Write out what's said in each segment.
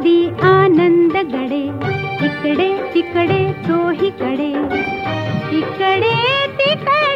आनन्द गडे इकडे तिकडे तोही कडे। इकडे तिकडे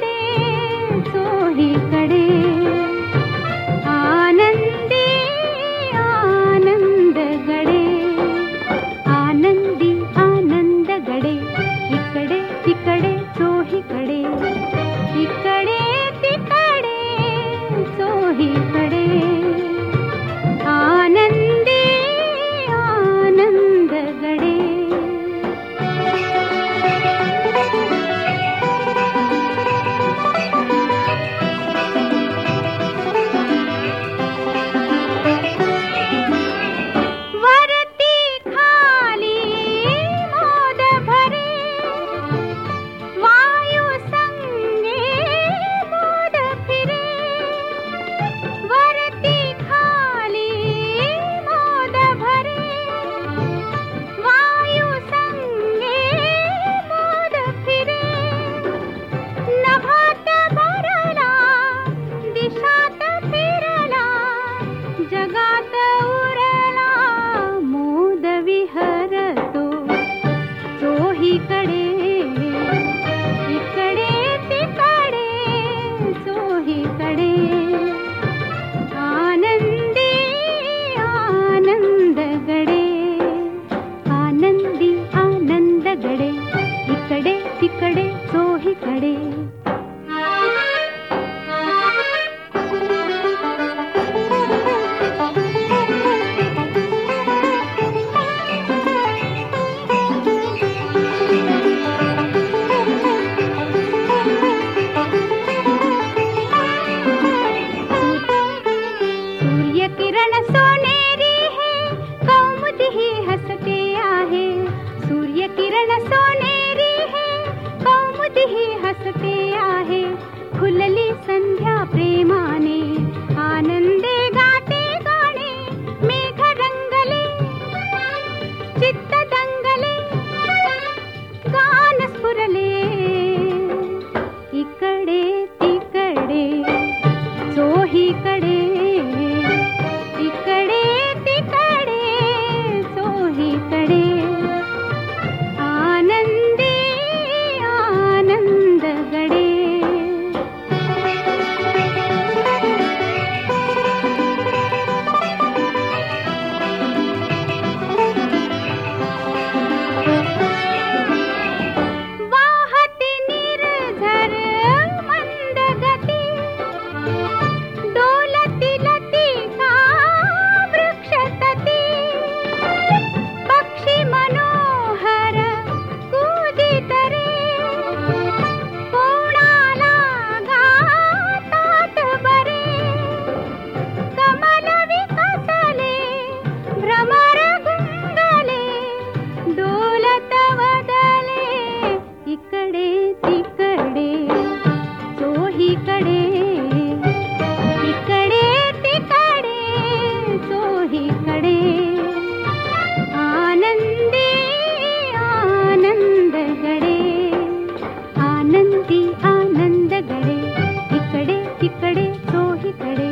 सन्ध्याप्रेमाने आनन्द ಕಡೆ